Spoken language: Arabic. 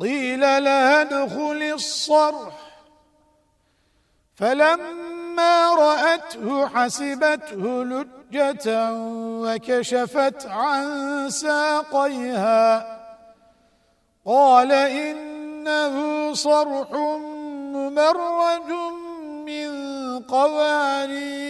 قيل لها ادخل الصرح. فلما رأته حسبته لجة وكشفت عن ساقيها. قال إنه صرح ممرج من قوارير.